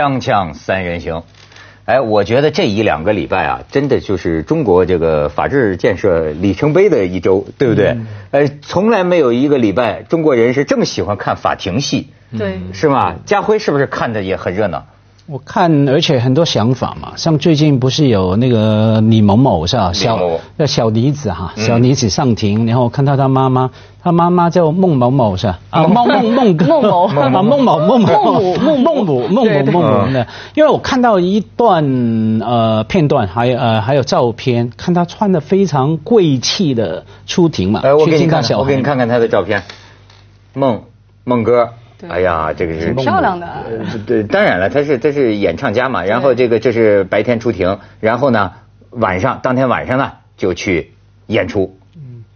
锵锵三人行，哎，我觉得这一两个礼拜啊，真的就是中国这个法治建设里程碑的一周，对不对？呃，从来没有一个礼拜中国人是这么喜欢看法庭戏，对，是吗？家辉是不是看的也很热闹？我看，而且很多想法嘛，像最近不是有那个李某某是吧？小那小妮子哈，小妮子上庭，然后看到她妈妈，她妈妈叫孟某某是吧？啊，孟孟孟孟某。啊，孟某孟某。孟孟孟母孟某孟母。的，因为我看到一段呃片段，还有呃还有照片，看她穿的非常贵气的出庭嘛。哎，我给你看，我给你看看她的照片，孟孟哥。哎呀，这个是漂亮的。对，当然了，他是他是演唱家嘛。然后这个这是白天出庭，然后呢晚上当天晚上呢就去演出。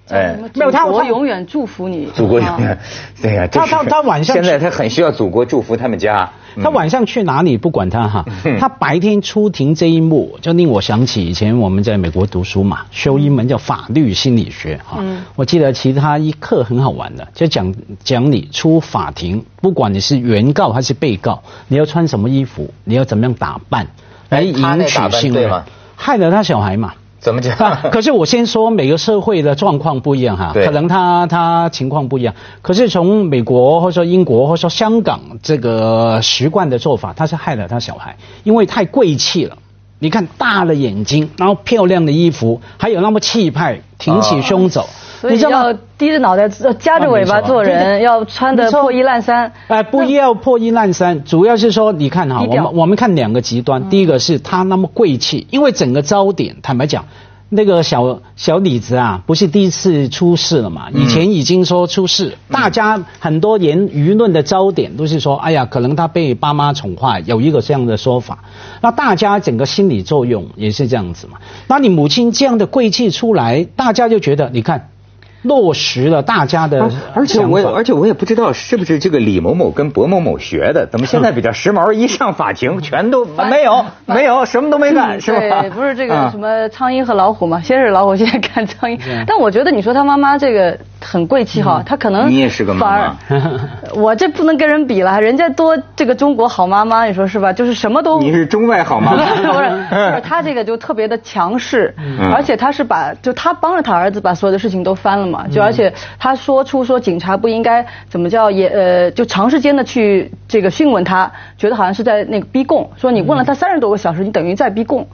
嗯，哎，没有他，我永远祝福你。祖国永远，对呀，他他他晚上现在他很需要祖国祝福他们家。他晚上去哪里不管他哈，他白天出庭这一幕就令我想起以前我们在美国读书嘛，修一门叫法律心理学哈。我记得其他一课很好玩的，就讲讲你出法庭，不管你是原告还是被告，你要穿什么衣服，你要怎么样打扮来引起信任，害了他小孩嘛。怎么讲？可是我先说每个社会的状况不一样哈，可能他他情况不一样。可是从美国或者说英国或者说香港这个习惯的做法，他是害了他小孩，因为太贵气了。你看大了眼睛，然后漂亮的衣服，还有那么气派，挺起胸走。所以要低着脑袋、夹着尾巴做人，要穿的破衣烂衫。哎，不要破衣烂衫，主要是说，你看哈，我们我们看两个极端。第一个是他那么贵气，因为整个焦点，坦白讲，那个小小李子啊，不是第一次出事了嘛？以前已经说出事，大家很多言舆论的焦点都是说，哎呀，可能他被爸妈宠坏，有一个这样的说法。那大家整个心理作用也是这样子嘛？那你母亲这样的贵气出来，大家就觉得，你看。落实了大家的，而且我而且我也不知道是不是这个李某某跟薄某某学的，怎么现在比较时髦？一上法庭 全都没有没有什么都没干，是吧？对，不是这个什么苍蝇和老虎嘛，先是老虎，现在看苍蝇。但我觉得你说他妈妈这个很贵气哈，他可能你也是个妈妈，我这不能跟人比了，人家多这个中国好妈妈，你说是吧？就是什么都你是中外好妈妈，不是？他这个就特别的强势，而且他是把就他帮着他儿子把所有的事情都翻了嘛。就而且他说出说警察不应该怎么叫也呃就长时间的去这个讯问他，觉得好像是在那个逼供，说你问了他三十多个小时，你等于在逼供。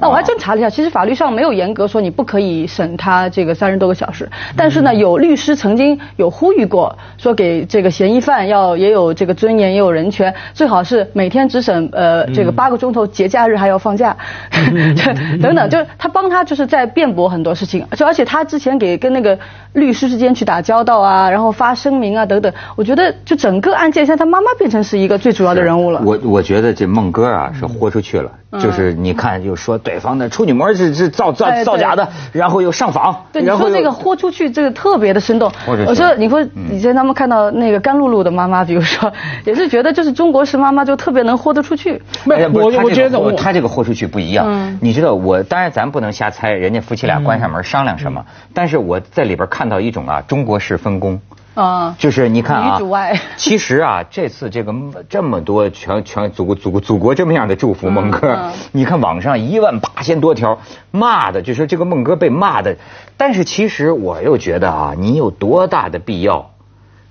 那我还真查了一下，其实法律上没有严格说你不可以审他这个三十多个小时，但是呢，有律师曾经有呼吁过，说给这个嫌疑犯要也有这个尊严，也有人权，最好是每天只审呃这个八个钟头，节假日还要放假，等等，就是他帮他就是在辩驳很多事情，就而且他之前给跟那个律师之间去打交道啊，然后发声明啊等等，我觉得就整个案件现在他妈妈变成是一个最主要的人物了。我我觉得这孟哥啊是豁出去了，就是你看就说。对方的处女膜是是造造造假的，然后又上访。对，你说这个豁出去，这个特别的生动。我说，你说以前他们看到那个甘露露的妈妈，比如说，也是觉得就是中国式妈妈就特别能豁得出去。没有，我我觉得他这个豁出去不一样。你知道，我当然咱不能瞎猜，人家夫妻俩关上门商量什么。但是我在里边看到一种啊，中国式分工。啊，就是你看啊，其实啊，这次这个这么多全全祖国祖国祖国这么样的祝福孟哥，你看网上一万八千多条骂的，就说这个孟哥被骂的，但是其实我又觉得啊，你有多大的必要，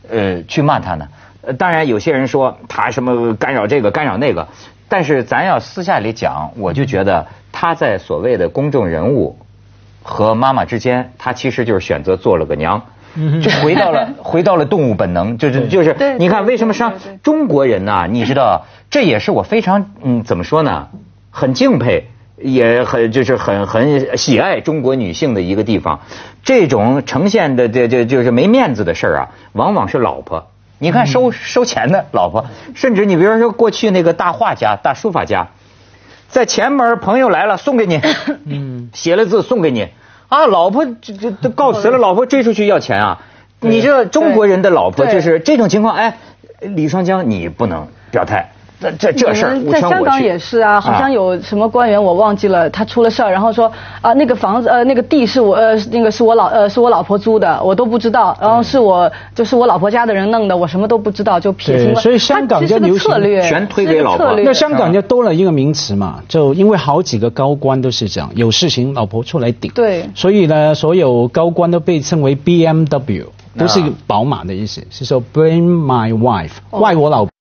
呃，去骂他呢？呃，当然有些人说他什么干扰这个干扰那个，但是咱要私下里讲，我就觉得他在所谓的公众人物和妈妈之间，他其实就是选择做了个娘。就回到了 回到了动物本能，就是就是，你看为什么上中国人呢？你知道，这也是我非常嗯怎么说呢？很敬佩，也很就是很很喜爱中国女性的一个地方。这种呈现的这这就是没面子的事儿啊，往往是老婆。你看收收钱的老婆，甚至你比如说过去那个大画家、大书法家，在前门朋友来了送给你，嗯，写了字送给你。啊，老婆这这都告辞了，老婆追出去要钱啊！你这中国人的老婆就是这种情况，哎，李双江你不能表态，这这这事儿，在香港也是啊，好像有什么官员我忘记了，他出了事儿，然后说啊那个房子呃那个地是我呃那个是我老呃是我老婆租的，我都不知道，然后是我就是我老婆家的人弄的，我什么都不知道就撇清了。所以香港就流策略，全推给老婆。那香港就多了一个名词嘛，就因为好几个高官都是这样，有事情老婆出来顶。对。所以呢，所有高官都被称为 BMW，不是宝马的意思，是说 Bring my wife，怪我老婆。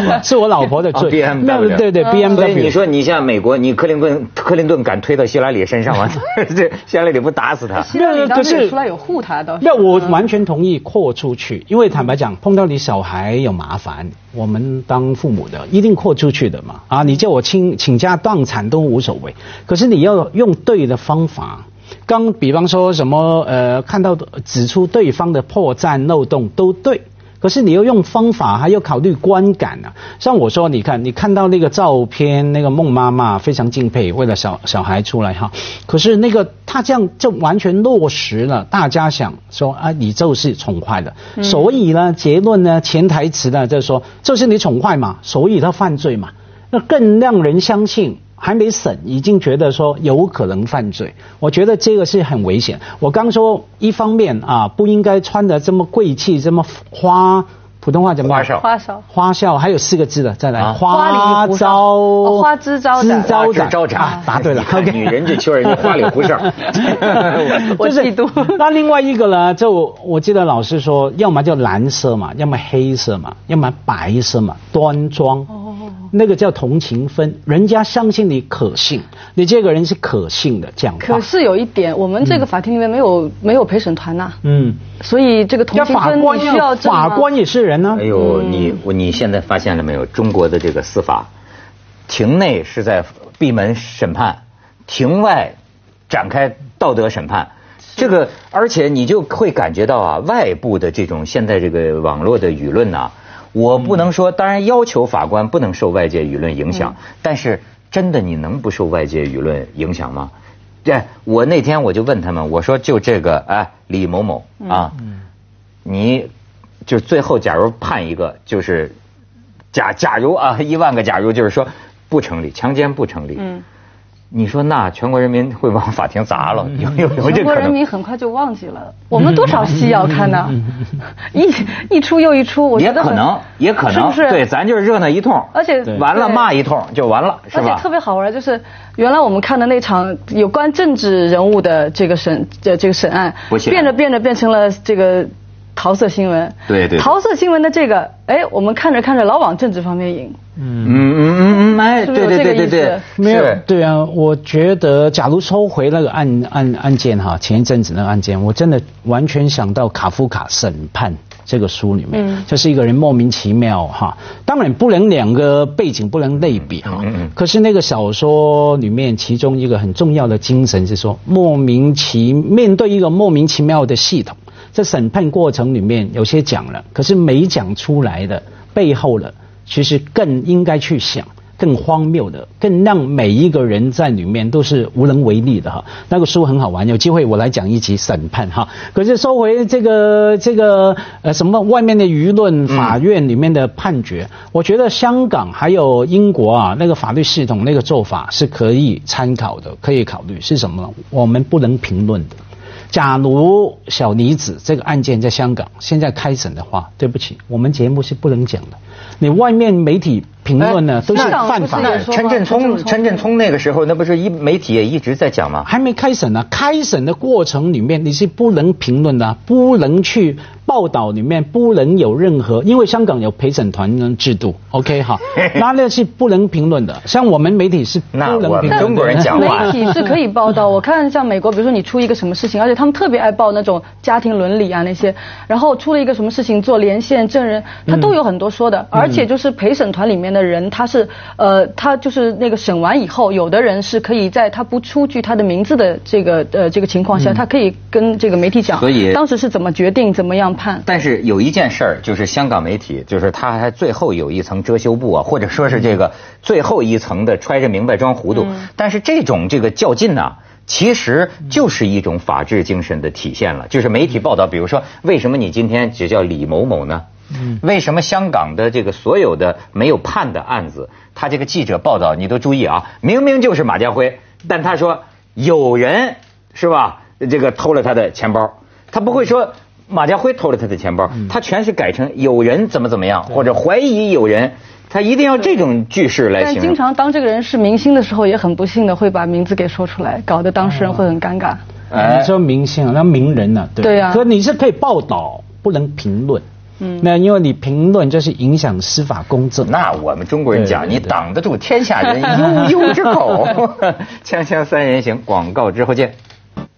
是我老婆的罪。B M W 对对 B M W。你说你像美国，你克林顿克林顿敢推到希拉里身上吗？这希拉里不打死他？那可是出来有护他的。那我完全同意扩出去，因为坦白讲，碰到你小孩有麻烦，我们当父母的一定扩出去的嘛。啊，你叫我倾倾家荡产都无所谓，可是你要用对的方法。刚比方说什么呃，看到指出对方的破绽漏洞都对。可是你要用方法，还要考虑观感啊。像我说，你看，你看到那个照片，那个孟妈妈非常敬佩，为了小小孩出来哈。可是那个他这样就完全落实了，大家想说啊，你就是宠坏了。所以呢，结论呢，潜台词呢，就是说，就是你宠坏嘛，所以他犯罪嘛，那更让人相信。还没审，已经觉得说有可能犯罪，我觉得这个是很危险。我刚说一方面啊，不应该穿的这么贵气，这么花，普通话怎么？花哨。花哨。花哨还有四个字的，再来。花里胡哨。花枝招展。枝招展。答对了。女人就缺人家花里胡哨。我嫉妒。那另外一个呢？就我记得老师说，要么就蓝色嘛，要么黑色嘛，要么白色嘛，端庄。那个叫同情分，人家相信你可信，你这个人是可信的，这样。可是有一点，我们这个法庭里面没有没有陪审团呐。嗯。所以这个同情分你需要法官也是人呢。哎呦，你你现在发现了没有？中国的这个司法，庭内是在闭门审判，庭外展开道德审判。这个，而且你就会感觉到啊，外部的这种现在这个网络的舆论呐。我不能说，当然要求法官不能受外界舆论影响，但是真的你能不受外界舆论影响吗？对，我那天我就问他们，我说就这个，哎，李某某啊，你就最后假如判一个，就是假假如啊，一万个假如就是说不成立，强奸不成立。你说那全国人民会往法庭砸了？有有有这全国人民很快就忘记了，我们多少戏要看呢？一一出又一出，我觉得也可能，也可能，是不是？对，咱就是热闹一通，而且完了骂一通就完了，是吧？而且特别好玩，就是原来我们看的那场有关政治人物的这个审这这个审案，变着变着变成了这个。桃色新闻，对对，桃色新闻的这个，哎，我们看着看着老往政治方面引，嗯。嗯嗯嗯，哎，对对对对对，没有，对啊，我觉得，假如收回那个案案案件哈，前一阵子那个案件，我真的完全想到卡夫卡审判这个书里面，就是一个人莫名其妙哈，当然不能两个背景不能类比哈，可是那个小说里面其中一个很重要的精神是说，莫名其面对一个莫名其妙的系统。在审判过程里面，有些讲了，可是没讲出来的背后的，其实更应该去想，更荒谬的，更让每一个人在里面都是无能为力的哈。那个书很好玩，有机会我来讲一集审判哈。可是收回这个这个呃什么外面的舆论，法院里面的判决，我觉得香港还有英国啊那个法律系统那个做法是可以参考的，可以考虑是什么？我们不能评论的。假如小妮子这个案件在香港现在开审的话，对不起，我们节目是不能讲的。你外面媒体评论呢，都是犯法。的陈振聪，陈振聪那个时候，那不是一媒体也一直在讲吗？还没开审呢，开审的过程里面你是不能评论的，不能去。报道里面不能有任何，因为香港有陪审团制度，OK 哈，那那是不能评论的。像我们媒体是不能评论。中国人讲话，媒体是可以报道。我看像美国，比如说你出一个什么事情，而且他们特别爱报那种家庭伦理啊那些，然后出了一个什么事情做连线证人，他都有很多说的。而且就是陪审团里面的人，他是呃，他就是那个审完以后，有的人是可以在他不出具他的名字的这个呃这个情况下，他可以跟这个媒体讲，所以当时是怎么决定怎么样。判。但是有一件事儿，就是香港媒体，就是他还最后有一层遮羞布啊，或者说是这个最后一层的揣着明白装糊涂。但是这种这个较劲呢，其实就是一种法治精神的体现了。就是媒体报道，比如说为什么你今天只叫李某某呢？为什么香港的这个所有的没有判的案子，他这个记者报道你都注意啊，明明就是马家辉，但他说有人是吧？这个偷了他的钱包，他不会说马家辉偷了他的钱包，他全是改成有人怎么怎么样，或者怀疑有人，他一定要这种句式来形容。但经常当这个人是明星的时候，也很不幸的会把名字给说出来，搞得当事人会很尴尬。你说明星，那名人呢？对呀。可你是可以报道，不能评论。嗯。那因为你评论就是影响司法公正。那我们中国人讲，你挡得住天下人悠悠之口。锵锵三人行，广告之后见。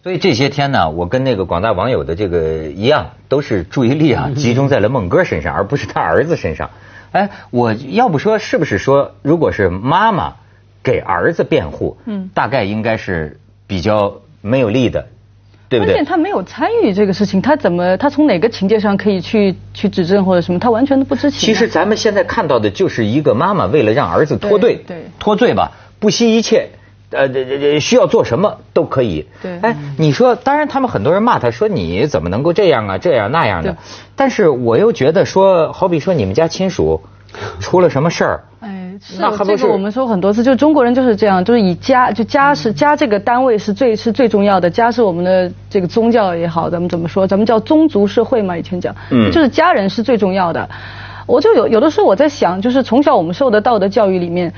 所以这些天呢，我跟那个广大网友的这个一样，都是注意力啊集中在了孟哥身上，而不是他儿子身上。哎，我要不说是不是说，如果是妈妈给儿子辩护，嗯，大概应该是比较。没有利的，对不对？关键他没有参与这个事情，他怎么他从哪个情节上可以去去指证或者什么？他完全都不知情。其实咱们现在看到的就是一个妈妈为了让儿子脱罪，对脱罪吧，不惜一切，呃，这这需要做什么都可以。对，哎，你说，当然他们很多人骂他说你怎么能够这样啊，这样那样的。但是我又觉得说，好比说你们家亲属出了什么事儿。是这个我们说很多次，就中国人就是这样，就是以家就家是家这个单位是最是最重要的，家是我们的这个宗教也好，咱们怎么说，咱们叫宗族社会嘛，以前讲，嗯，就是家人是最重要的。我就有有的时候我在想，就是从小我们受的道德教育里面，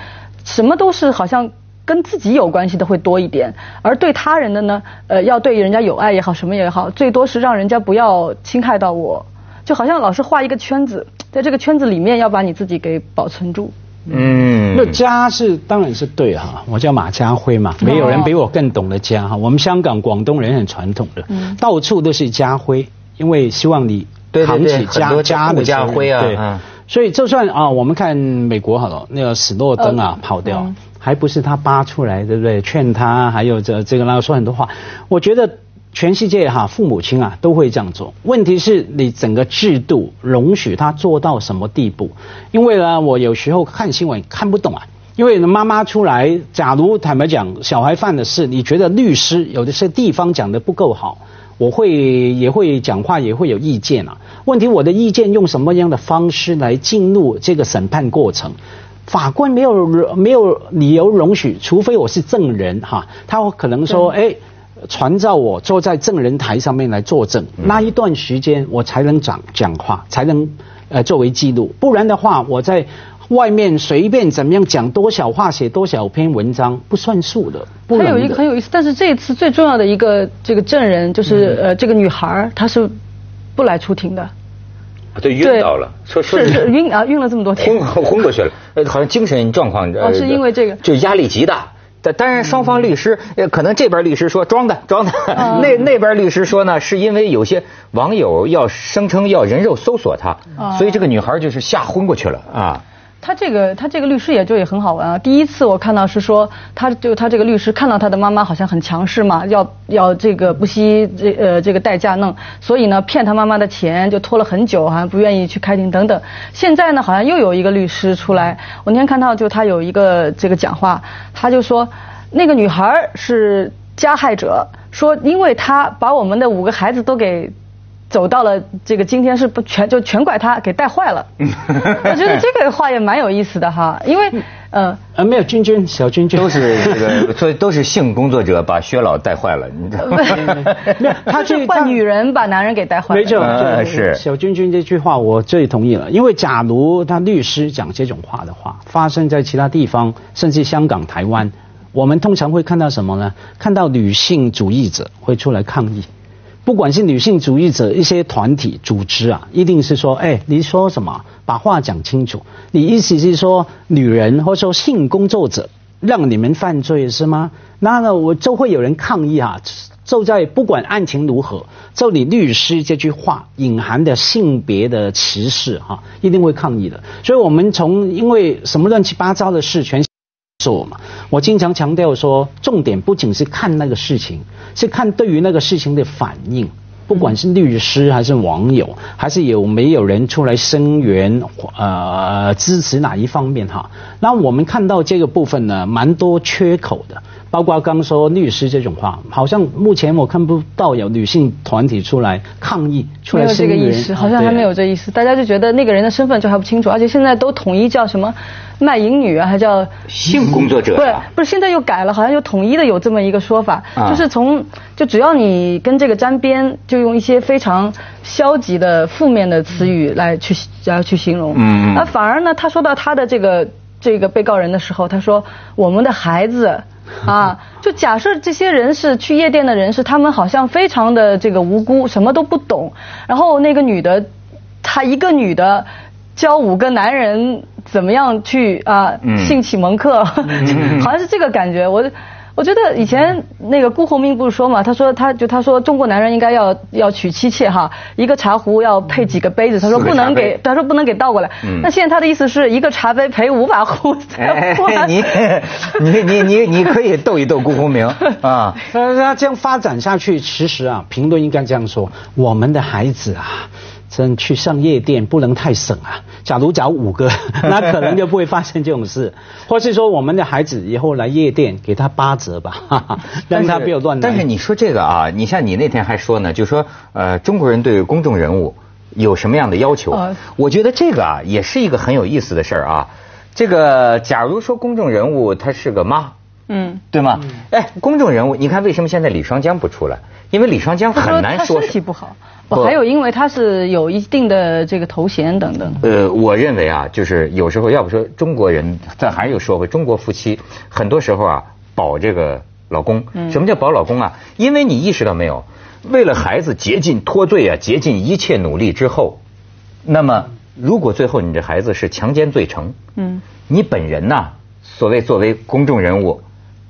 什么都是好像跟自己有关系的会多一点，而对他人的呢，呃，要对人家有爱也好，什么也好，最多是让人家不要侵害到我，就好像老是画一个圈子，在这个圈子里面要把你自己给保存住。嗯，那家是当然是对哈，我叫马家辉嘛，没有人比我更懂得家哈。我们香港广东人很传统的，到处都是家辉，因为希望你扛起家家的家辉啊。对，所以就算啊，我们看美国好了，那个史诺登啊跑掉，还不是他扒出来，对不对？劝他，还有这这个，那个说很多话，我觉得。全世界哈，父母亲啊都会这样做。问题是你整个制度容许他做到什么地步？因为呢，我有时候看新闻看不懂啊。因为妈妈出来，假如坦白讲，小孩犯的事，你觉得律师有的些地方讲的不够好，我会也会讲话，也会有意见啊。问题我的意见用什么样的方式来进入这个审判过程？法官没有没有理由容许，除非我是证人哈，他可能说哎。传召我坐在证人台上面来作证，那一段时间我才能讲讲话，才能呃作为记录。不然的话，我在外面随便怎么样讲多少话，写多少篇文章，不算数的。还有一个很有意思，但是这一次最重要的一个这个证人就是呃这个女孩，她是不来出庭的。对，晕倒了，说说是晕啊，晕了这么多天，昏昏过去了，呃，好像精神状况哦，是因为这个，就压力极大。当然，双方律师呃可能这边律师说装的装的，那那边律师说呢，是因为有些网友要声称要人肉搜索他，所以这个女孩就是吓昏过去了啊。他这个他这个律师也就也很好玩啊。第一次我看到是说，他就他这个律师看到他的妈妈好像很强势嘛，要要这个不惜这呃这个代价弄，所以呢骗他妈妈的钱就拖了很久，好像不愿意去开庭等等。现在呢好像又有一个律师出来，我那天看到就他有一个这个讲话，他就说那个女孩是加害者，说因为他把我们的五个孩子都给。走到了这个今天是不全就全怪他给带坏了，我觉得这个话也蛮有意思的哈，因为呃呃没有君君小君君都是这个 所以都是性工作者把薛老带坏了，你知道吗？他是换女人把男人给带坏了，没错，是小君君这句话我最同意了，因为假如他律师讲这种话的话，发生在其他地方，甚至香港、台湾，我们通常会看到什么呢？看到女性主义者会出来抗议。不管是女性主义者一些团体组织啊，一定是说，哎，你说什么？把话讲清楚。你意思是说，女人或者说性工作者让你们犯罪是吗？那呢，我就会有人抗议啊！就在不管案情如何，就你律师这句话隐含的性别的歧视哈，一定会抗议的。所以我们从因为什么乱七八糟的事全。做嘛？我经常强调说，重点不仅是看那个事情，是看对于那个事情的反应。不管是律师还是网友，还是有没有人出来声援，呃，支持哪一方面哈？那我们看到这个部分呢，蛮多缺口的。包括刚说律师这种话，好像目前我看不到有女性团体出来抗议，出来这个意思，好像还没有这意思。大家就觉得那个人的身份就还不清楚，而且现在都统一叫什么卖淫女啊，还叫性工作者。不是，不是，现在又改了，好像又统一的有这么一个说法，就是从就只要你跟这个沾边，就用一些非常消极的、负面的词语来去要去形容。嗯。那反而呢，他说到他的这个这个被告人的时候，他说我们的孩子。啊，就假设这些人是去夜店的人士，他们好像非常的这个无辜，什么都不懂。然后那个女的，她一个女的教五个男人怎么样去啊性启蒙课，好像是这个感觉。我。我觉得以前那个辜鸿铭不是说嘛，他说他就他说中国男人应该要要娶妻妾哈，一个茶壶要配几个杯子，他说不能给，他说不能给倒过来。那现在他的意思是一个茶杯陪五把壶。你你你你你可以逗一逗辜鸿铭啊。那那这样发展下去，其实啊，评论应该这样说：我们的孩子啊。真去上夜店不能太省啊！假如找五个，那可能就不会发生这种事。或是说，我们的孩子以后来夜店，给他八折吧，让他不要乱来。但是你说这个啊，你像你那天还说呢，就说呃，中国人对公众人物有什么样的要求？我觉得这个啊，也是一个很有意思的事儿啊。这个，假如说公众人物他是个妈，嗯，对吗？哎，公众人物，你看为什么现在李双江不出来？因为李双江很难说。身体不好。不，还有因为他是有一定的这个头衔等等。呃，我认为啊，就是有时候要不说中国人，咱还是又说回中国夫妻，很多时候啊保这个老公。什么叫保老公啊？因为你意识到没有，为了孩子竭尽脱罪啊，竭尽一切努力之后，那么如果最后你这孩子是强奸罪成，嗯，你本人呐，所谓作为公众人物，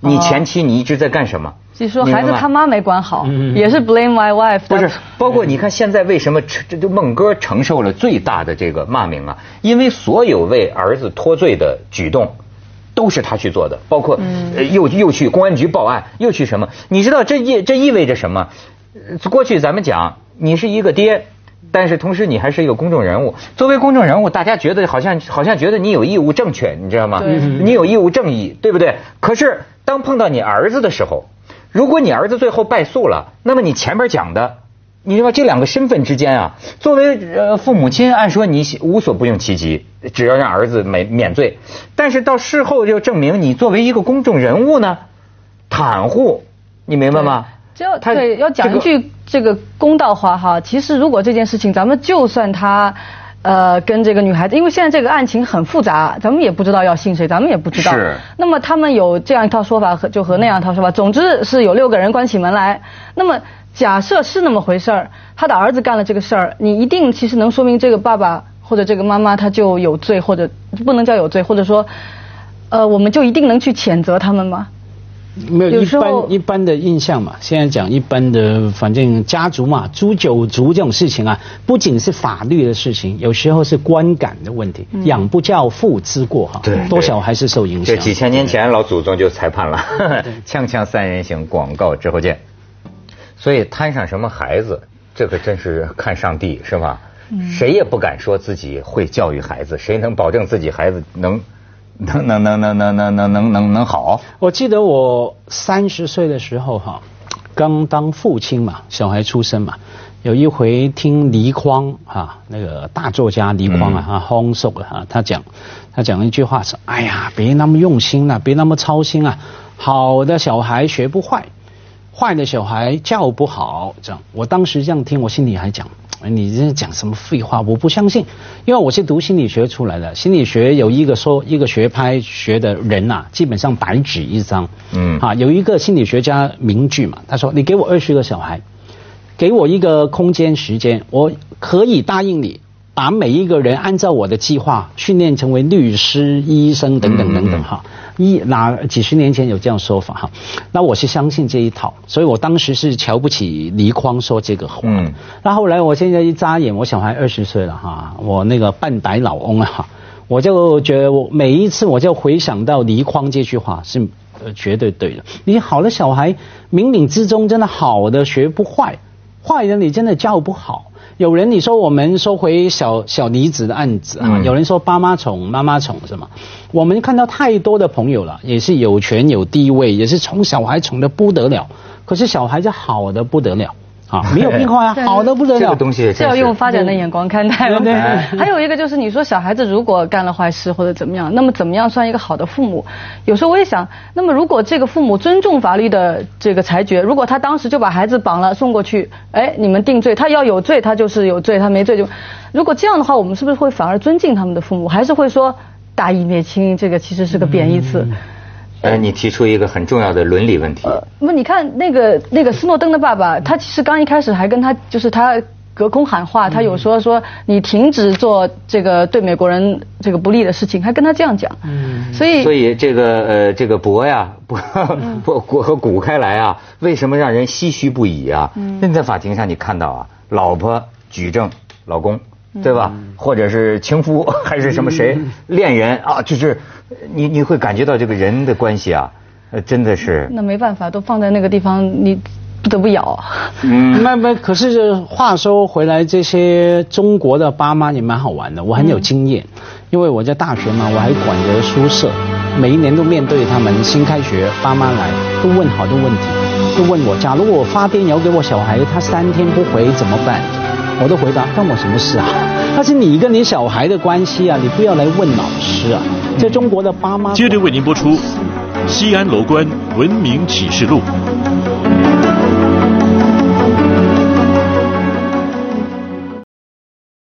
你前期你一直在干什么？就说孩子他妈没管好，也是 blame my wife。不是，包括你看现在为什么这这孟哥承受了最大的这个骂名啊？因为所有为儿子脱罪的举动，都是他去做的，包括又又去公安局报案，又去什么？你知道这意这意味着什么？过去咱们讲你是一个爹，但是同时你还是一个公众人物。作为公众人物，大家觉得好像好像觉得你有义务正确，你知道吗？你有义务正义，对不对？可是当碰到你儿子的时候。如果你儿子最后败诉了，那么你前面讲的，你知道这两个身份之间啊，作为呃父母亲，按说你无所不用其极，只要让儿子免免罪。但是到事后就证明，你作为一个公众人物呢，袒护，你明白吗？要对，要讲一句这个公道话哈。其实如果这件事情，咱们就算他。呃，跟这个女孩子，因为现在这个案情很复杂，咱们也不知道要信谁，咱们也不知道。是。那么他们有这样一套说法和就和那样一套说法，总之是有六个人关起门来。那么假设是那么回事儿，他的儿子干了这个事儿，你一定其实能说明这个爸爸或者这个妈妈他就有罪，或者不能叫有罪，或者说，呃，我们就一定能去谴责他们吗？没有一般一般的印象嘛，现在讲一般的，反正家族嘛，诛九族这种事情啊，不仅是法律的事情，有时候是观感的问题，养不教父之过哈，对，多少还是受影响。这几千年前老祖宗就裁判了，锵锵三人行，广告之后见。所以摊上什么孩子，这可真是看上帝是吧？谁也不敢说自己会教育孩子，谁能保证自己孩子能？能能能能能能能能能能好？我记得我三十岁的时候哈，刚当父亲嘛，小孩出生嘛，有一回听倪匡哈，那个大作家倪匡啊，哈，轰受了哈，他讲他讲一句话是，哎呀，别那么用心了，别那么操心啊，好的小孩学不坏，坏的小孩教不好，这样，我当时这样听，我心里还讲。你这讲什么废话？我不相信，因为我是读心理学出来的。心理学有一个说一个学派学的人呐，基本上白纸一张。嗯，啊，有一个心理学家名句嘛，他说：“你给我二十个小孩，给我一个空间时间，我可以答应你。”把每一个人按照我的计划训练成为律师、医生等等等等哈，一哪几十年前有这样说法哈，那我是相信这一套，所以我当时是瞧不起倪匡说这个话。嗯。那后来我现在一眨眼，我小孩二十岁了哈，我那个半白老翁啊，我就觉得我每一次我就回想到倪匡这句话是呃绝对对的。你好的小孩冥冥之中真的好的学不坏，坏的你真的教不好。有人你说我们收回小小离子的案子啊，有人说爸妈宠妈妈宠是吗？我们看到太多的朋友了，也是有权有地位，也是宠小孩宠的不得了，可是小孩子好的不得了。啊，没有变化呀，好的不得了。这个东西是要用发展的眼光看待。对还有一个就是，你说小孩子如果干了坏事或者怎么样，那么怎么样算一个好的父母？有时候我也想，那么如果这个父母尊重法律的这个裁决，如果他当时就把孩子绑了送过去，哎，你们定罪，他要有罪，他就是有罪，他没罪就。如果这样的话，我们是不是会反而尊敬他们的父母？还是会说大义灭亲？这个其实是个贬义词。呃，你提出一个很重要的伦理问题。不，你看那个那个斯诺登的爸爸，他其实刚一开始还跟他就是他隔空喊话，他有说说你停止做这个对美国人这个不利的事情，还跟他这样讲。嗯。所以所以这个呃这个博呀博博和古开来啊，为什么让人唏嘘不已啊？嗯。那在法庭上你看到啊，老婆举证老公。对吧？或者是情夫，还是什么谁恋人啊？就是你你会感觉到这个人的关系啊，呃，真的是。那没办法，都放在那个地方，你不得不咬。嗯，那那可是话说回来，这些中国的爸妈也蛮好玩的，我很有经验，因为我在大学嘛，我还管着宿舍，每一年都面对他们新开学，爸妈来都问好多问题，都问我，假如我发电邮给我小孩，他三天不回怎么办？我都回答，关我什么事啊？那是你跟你小孩的关系啊，你不要来问老师啊。在中国的爸妈。接着为您播出《西安楼观文明启示录》。